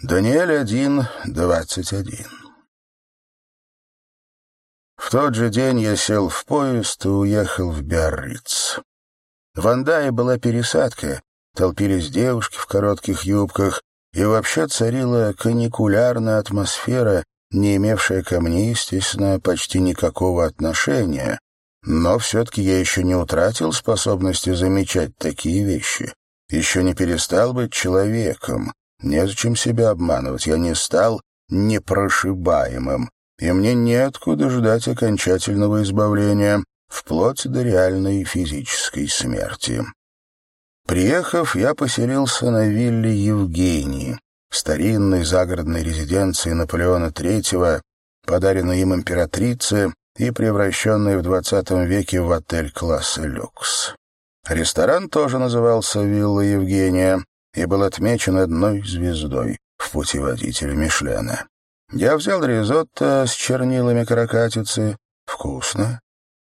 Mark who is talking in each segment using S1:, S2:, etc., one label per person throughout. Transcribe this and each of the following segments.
S1: Даниэль 1, 21. В тот же день я сел в поезд и уехал в Биарриц. В Андае была пересадка, толпились девушки в коротких юбках, и вообще царила каникулярная атмосфера, не имевшая ко мне, естественно, почти никакого отношения. Но все-таки я еще не утратил способности замечать такие вещи. Еще не перестал быть человеком, Незачем себя обманывать, я не стал непрошибаемым, и мне неоткуда ждать окончательного избавления, вплоть до реальной физической смерти. Приехав, я поселился на вилле Евгении, старинной загородной резиденции Наполеона III, подаренной им императрице и превращенной в XX веке в отель класса люкс. Ресторан тоже назывался «Вилла Евгения», и был отмечен одной звездой в путеводителе Мишлена. Я взял ризотто с чернилами каракатицы. Вкусно.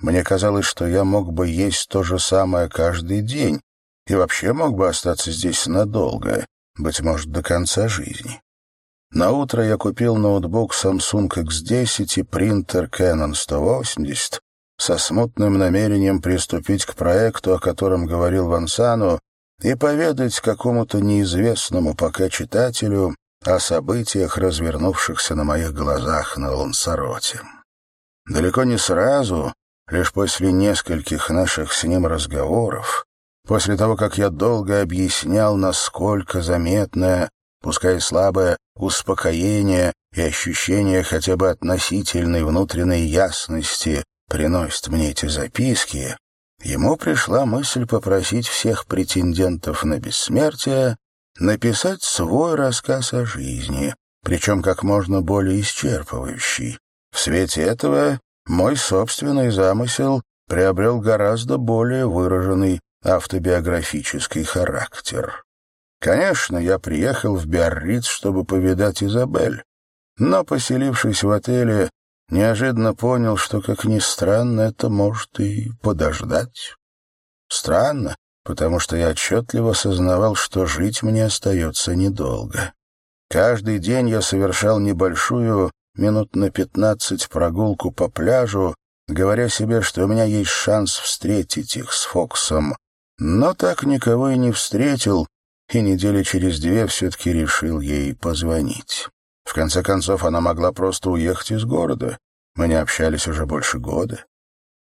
S1: Мне казалось, что я мог бы есть то же самое каждый день и вообще мог бы остаться здесь надолго, быть может, до конца жизни. На утро я купил ноутбук Samsung X10 и принтер Canon 180 со смутным намерением приступить к проекту, о котором говорил Вансану, и поведать какому-то неизвестному пока читателю о событиях, развернувшихся на моих глазах на Лансароте. Далеко не сразу, лишь после нескольких наших с ним разговоров, после того, как я долго объяснял, насколько заметное, пускай слабое, успокоение и ощущение хотя бы относительной внутренней ясности приносят мне эти записки, Ему пришла мысль попросить всех претендентов на бессмертие написать свой рассказ о жизни, причем как можно более исчерпывающий. В свете этого мой собственный замысел приобрел гораздо более выраженный автобиографический характер. Конечно, я приехал в Биарриц, чтобы повидать Изабель, но, поселившись в отеле, неожиданно понял, что, как ни странно, это может и подождать. Странно, потому что я отчетливо осознавал, что жить мне остается недолго. Каждый день я совершал небольшую, минут на пятнадцать прогулку по пляжу, говоря себе, что у меня есть шанс встретить их с Фоксом. Но так никого и не встретил, и недели через две все-таки решил ей позвонить. В конце концов, она могла просто уехать из города. Мы не общались уже больше года.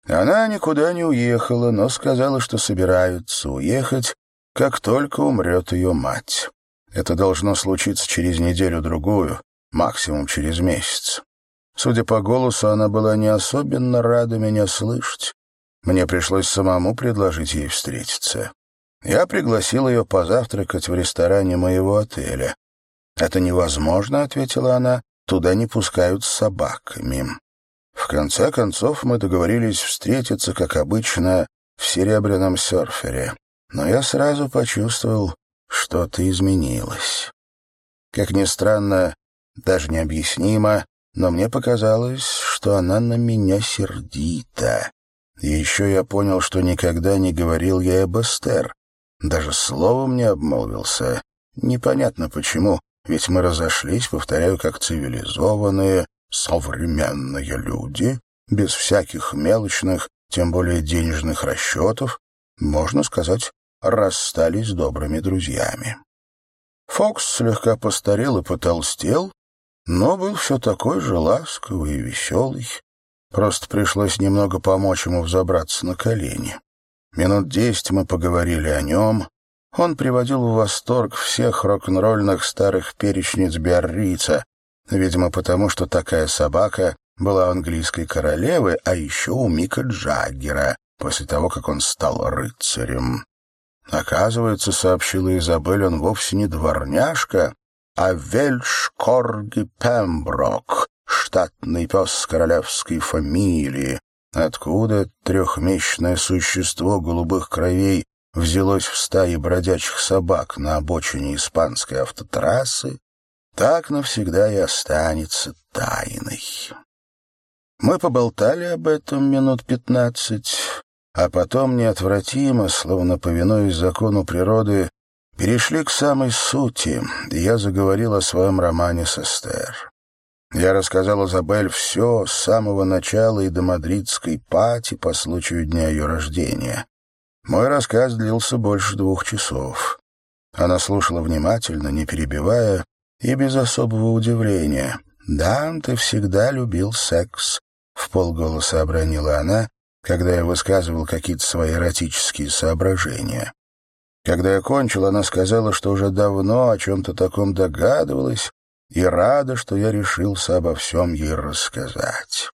S1: Она никуда не уехала, но сказала, что собирается уехать, как только умрет ее мать. Это должно случиться через неделю-другую, максимум через месяц. Судя по голосу, она была не особенно рада меня слышать. Мне пришлось самому предложить ей встретиться. Я пригласил ее позавтракать в ресторане моего отеля. «Это невозможно», — ответила она, — «туда не пускают с собаками». В конце концов мы договорились встретиться, как обычно, в серебряном серфере. Но я сразу почувствовал, что-то изменилось. Как ни странно, даже необъяснимо, но мне показалось, что она на меня сердита. И еще я понял, что никогда не говорил ей об Эстер. Даже словом не обмолвился. Непонятно почему, ведь мы разошлись, повторяю, как цивилизованные, современные люди, без всяких мелочных, тем более денежных расчетов, можно сказать, расстались добрыми друзьями. Фокс слегка постарел и потолстел, но был все такой же ласковый и веселый. Просто пришлось немного помочь ему взобраться на колени. Минут десять мы поговорили о нем, он приводил в восторг всех рок-н-ролльных старых перечниц Биаррица, видимо, потому что такая собака была английской королевы, а еще у Мика Джаггера, после того, как он стал рыцарем. Оказывается, сообщила Изабель, он вовсе не дворняжка, а Вельш-Корги Пемброк, штатный пес королевской фамилии, откуда трехмесячное существо голубых кровей взялось в стае бродячих собак на обочине испанской автотрассы, так навсегда и останется тайной. Мы поболтали об этом минут пятнадцать, а потом неотвратимо, словно повинуясь закону природы, Перешли к самой сути, и я заговорил о своем романе с Эстер. Я рассказал Изабель все с самого начала и до мадридской пати по случаю дня ее рождения. Мой рассказ длился больше двух часов. Она слушала внимательно, не перебивая, и без особого удивления. «Да, ты всегда любил секс», — в полголоса обронила она, когда я высказывал какие-то свои эротические соображения. Когда я кончил, она сказала, что уже давно о чем-то таком догадывалась и рада, что я решился обо всем ей рассказать.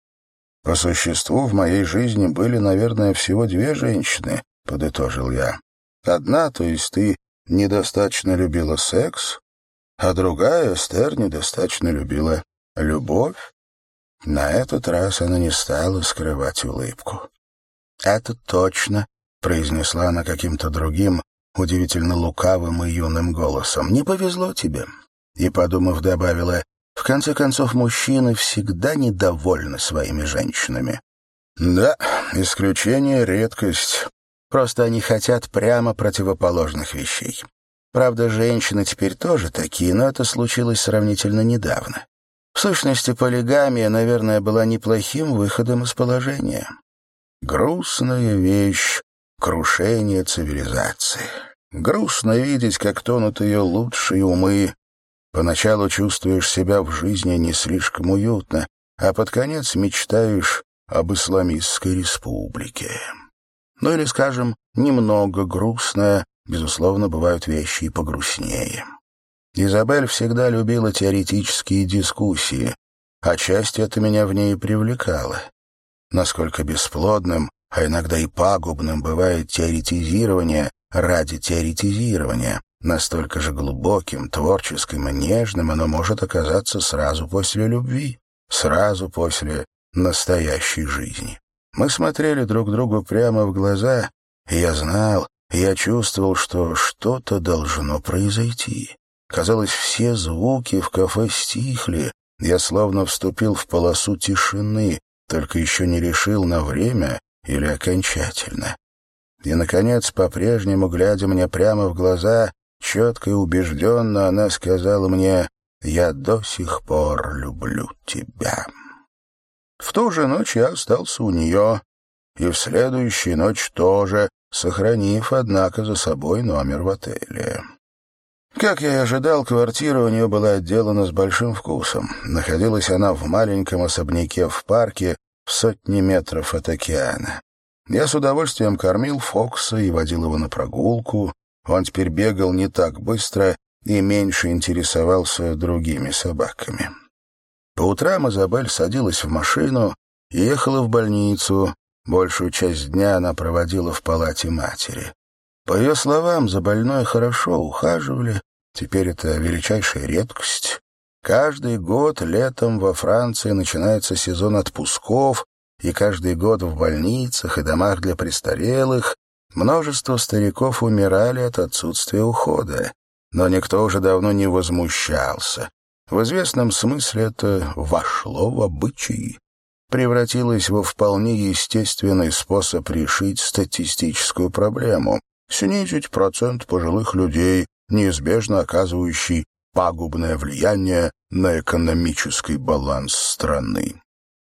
S1: По существу в моей жизни были, наверное, всего две женщины, — подытожил я. Одна, то есть ты, недостаточно любила секс, а другая, Эстер, недостаточно любила любовь. На этот раз она не стала скрывать улыбку. «Это точно», — произнесла она каким-то другим, удивительно лукавым и юным голосом. «Не повезло тебе». И, подумав, добавила, «В конце концов, мужчины всегда недовольны своими женщинами». «Да, исключение — редкость. Просто они хотят прямо противоположных вещей. Правда, женщины теперь тоже такие, но это случилось сравнительно недавно. В сущности, полигамия, наверное, была неплохим выходом из положения. Грустная вещь — крушение цивилизации. Грустно видеть, как тонут ее лучшие умы. Поначалу чувствуешь себя в жизни не слишком уютно, а под конец мечтаешь об исламистской республике. Ну или, скажем, немного грустно, безусловно, бывают вещи и погрустнее. Изабель всегда любила теоретические дискуссии, а часть это меня в ней привлекала. Насколько бесплодным, а иногда и пагубным бывает теоретизирование ради теоретизирования, настолько же глубоким, творческим и нежным оно может оказаться сразу после любви, сразу после настоящей жизни. Мы смотрели друг другу прямо в глаза, и я знал, я чувствовал, что что-то должно произойти. Казалось, все звуки в кафе стихли. Я словно вступил в полосу тишины, только еще не решил на время или окончательно. И, наконец, по-прежнему, глядя мне прямо в глаза, четко и убежденно она сказала мне «Я до сих пор люблю тебя». В ту же ночь я остался у нее, и в следующую ночь тоже, сохранив, однако, за собой номер в отеле. Как я и ожидал, квартира у нее была отделана с большим вкусом. Находилась она в маленьком особняке в парке в сотни метров от океана. Я с удовольствием кормил Фокса и водил его на прогулку. Он теперь бегал не так быстро и меньше интересовался другими собаками. По утрам Изабель садилась в машину и ехала в больницу. Большую часть дня она проводила в палате матери. По ее словам, за больной хорошо ухаживали, теперь это величайшая редкость. Каждый год летом во Франции начинается сезон отпусков, и каждый год в больницах и домах для престарелых множество стариков умирали от отсутствия ухода. Но никто уже давно не возмущался. В известном смысле это вошло в обычаи, превратилось во вполне естественный способ решить статистическую проблему — снизить процент пожилых людей, неизбежно оказывающий пагубное влияние на экономический баланс страны.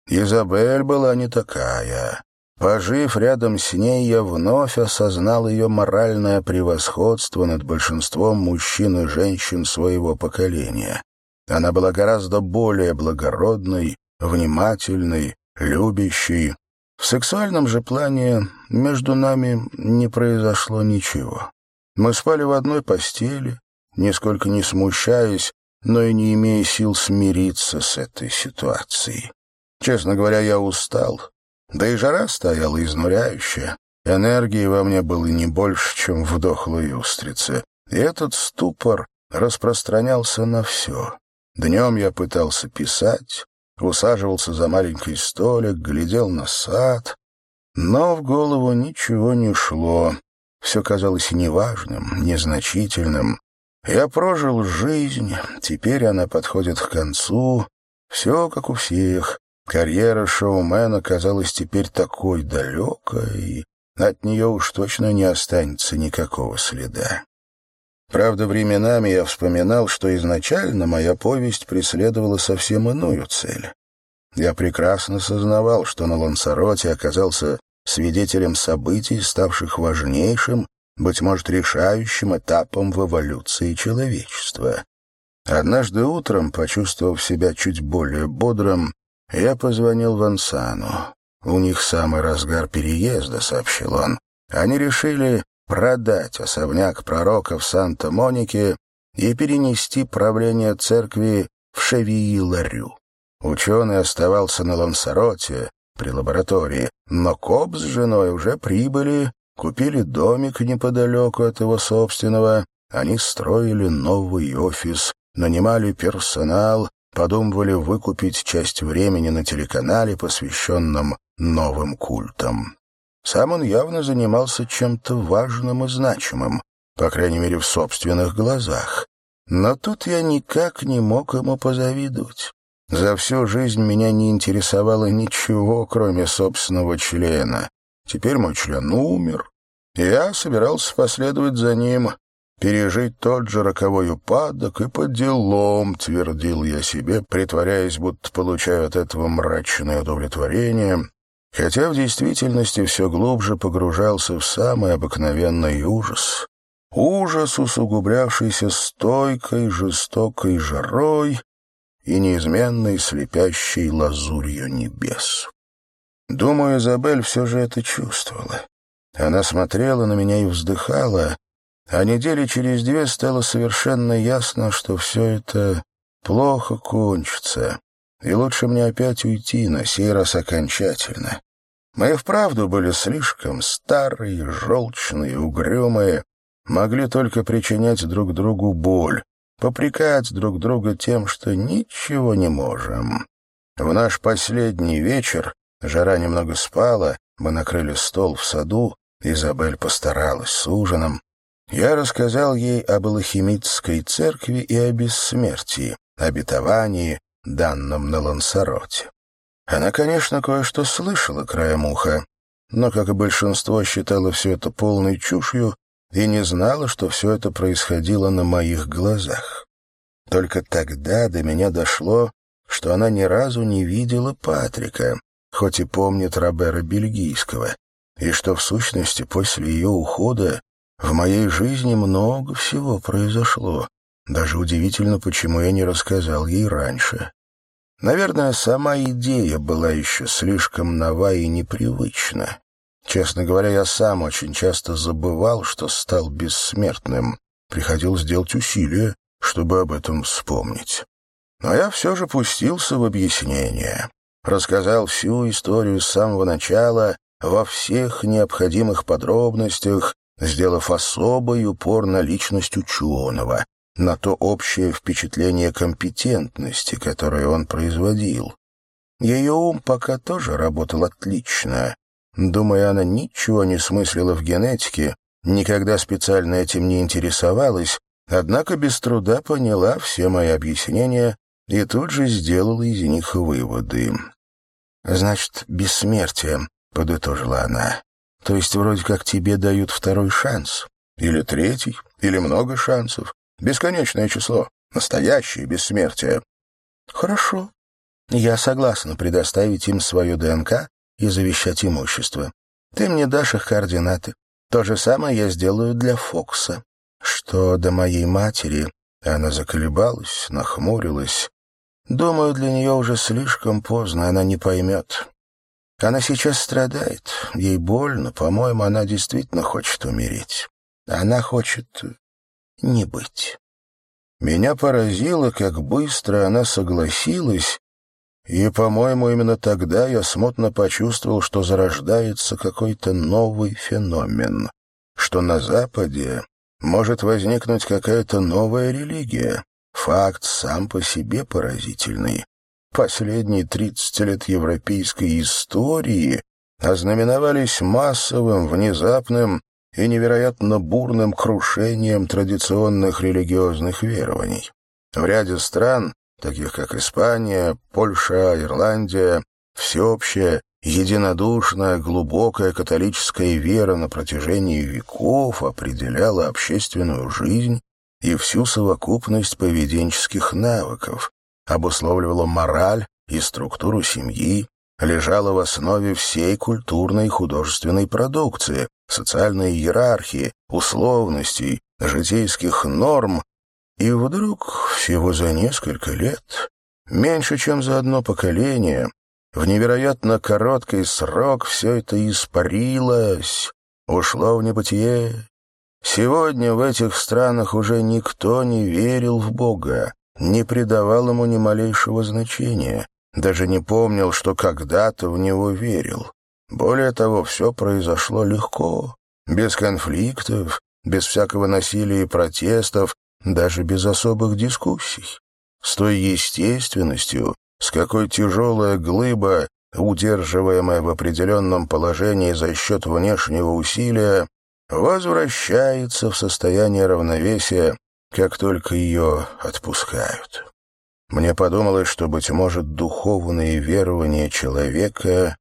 S1: Изабель была не такая. Пожив рядом с ней, я вновь осознал ее моральное превосходство над большинством мужчин и женщин своего поколения. Она была гораздо более благородной, внимательной, любящей. В сексуальном же плане между нами не произошло ничего. Мы спали в одной постели, нисколько не смущаясь, но и не имея сил смириться с этой ситуацией. Честно говоря, я устал. Да и жара стояла изнуряющая. Энергии во мне было не больше, чем в дохлой устрице. И этот ступор распространялся на все. Днем я пытался писать, усаживался за маленький столик, глядел на сад, но в голову ничего не шло. Все казалось неважным, незначительным. Я прожил жизнь, теперь она подходит к концу. Все как у всех. Карьера шоумена казалась теперь такой далекой, от нее уж точно не останется никакого следа. Правда, временами я вспоминал, что изначально моя повесть преследовала совсем иную цель. Я прекрасно сознавал, что на Лансароте оказался свидетелем событий, ставших важнейшим, быть может, решающим этапом в эволюции человечества. Однажды утром, почувствовав себя чуть более бодрым, я позвонил Вансану. У них самый разгар переезда, сообщил он. Они решили продать особняк пророка в Санта-Монике и перенести правление церкви в Шевии-Ларю. Ученый оставался на Лансароте, при лаборатории, но Коб с женой уже прибыли, купили домик неподалеку от его собственного, они строили новый офис, нанимали персонал, подумывали выкупить часть времени на телеканале, посвященном новым культам. Сам он явно занимался чем-то важным и значимым, по крайней мере, в собственных глазах. Но тут я никак не мог ему позавидовать. За всю жизнь меня не интересовало ничего, кроме собственного члена. Теперь мой член умер. Я собирался последовать за ним, пережить тот же роковой упадок и по делам, твердил я себе, притворяясь, будто получаю от этого мрачное удовлетворение, хотя в действительности все глубже погружался в самый обыкновенный ужас. Ужас, усугублявшийся стойкой, жестокой жарой, и неизменной слепящей лазурью небес. Думаю, Изабель все же это чувствовала. Она смотрела на меня и вздыхала, а недели через две стало совершенно ясно, что все это плохо кончится, и лучше мне опять уйти, на сей раз окончательно. Мы вправду были слишком старые, желчные, угрюмые, могли только причинять друг другу боль, попрекать друг друга тем, что ничего не можем. В наш последний вечер жара немного спала, мы накрыли стол в саду, Изабель постаралась с ужином. Я рассказал ей об Алхимитской церкви и о бессмертии, обетовании, данном на Лансароте. Она, конечно, кое-что слышала краем уха, но, как и большинство, считала все это полной чушью и не знала, что все это происходило на моих глазах. Только тогда до меня дошло, что она ни разу не видела Патрика, хоть и помнит Робера Бельгийского, и что, в сущности, после ее ухода в моей жизни много всего произошло. Даже удивительно, почему я не рассказал ей раньше. Наверное, сама идея была еще слишком нова и непривычна. Честно говоря, я сам очень часто забывал, что стал бессмертным. Приходилось делать усилия, чтобы об этом вспомнить. Но я все же пустился в объяснение. Рассказал всю историю с самого начала, во всех необходимых подробностях, сделав особый упор на личность ученого, на то общее впечатление компетентности, которое он производил. Ее ум пока тоже работал отлично, Думаю, она ничего не смыслила в генетике, никогда специально этим не интересовалась, однако без труда поняла все мои объяснения и тут же сделала из них выводы. «Значит, бессмертие», — подытожила она. «То есть вроде как тебе дают второй шанс. Или третий, или много шансов. Бесконечное число. Настоящее бессмертие». «Хорошо. Я согласна предоставить им свою ДНК и завещать имущество. Ты мне дашь их координаты. То же самое я сделаю для Фокса. Что до моей матери, она заколебалась, нахмурилась. Думаю, для нее уже слишком поздно, она не поймет. Она сейчас страдает, ей больно, по-моему, она действительно хочет умереть. Она хочет не быть. Меня поразило, как быстро она согласилась и, по-моему, именно тогда я смутно почувствовал, что зарождается какой-то новый феномен, что на Западе может возникнуть какая-то новая религия. Факт сам по себе поразительный. Последние 30 лет европейской истории ознаменовались массовым, внезапным и невероятно бурным крушением традиционных религиозных верований. В ряде стран таких как Испания, Польша, Ирландия, всеобщая, единодушная, глубокая католическая вера на протяжении веков определяла общественную жизнь и всю совокупность поведенческих навыков, обусловливала мораль и структуру семьи, лежала в основе всей культурной и художественной продукции, социальной иерархии, условностей, житейских норм, и вдруг всего за несколько лет, меньше чем за одно поколение, в невероятно короткий срок все это испарилось, ушло в небытие. Сегодня в этих странах уже никто не верил в Бога, не придавал ему ни малейшего значения, даже не помнил, что когда-то в него верил. Более того, все произошло легко, без конфликтов, без всякого насилия и протестов, даже без особых дискуссий. С той естественностью, с какой тяжелая глыба, удерживаемая в определенном положении за счет внешнего усилия, возвращается в состояние равновесия, как только ее отпускают. Мне подумалось, что, быть может, духовные верования человека —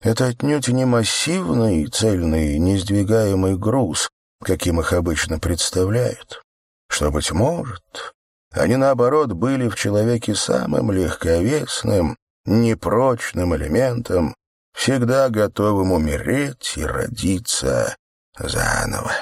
S1: это отнюдь не массивный, цельный, несдвигаемый груз, каким их обычно представляют. Что, быть может, они, наоборот, были в человеке самым легковесным, непрочным элементом, всегда готовым умереть и родиться заново.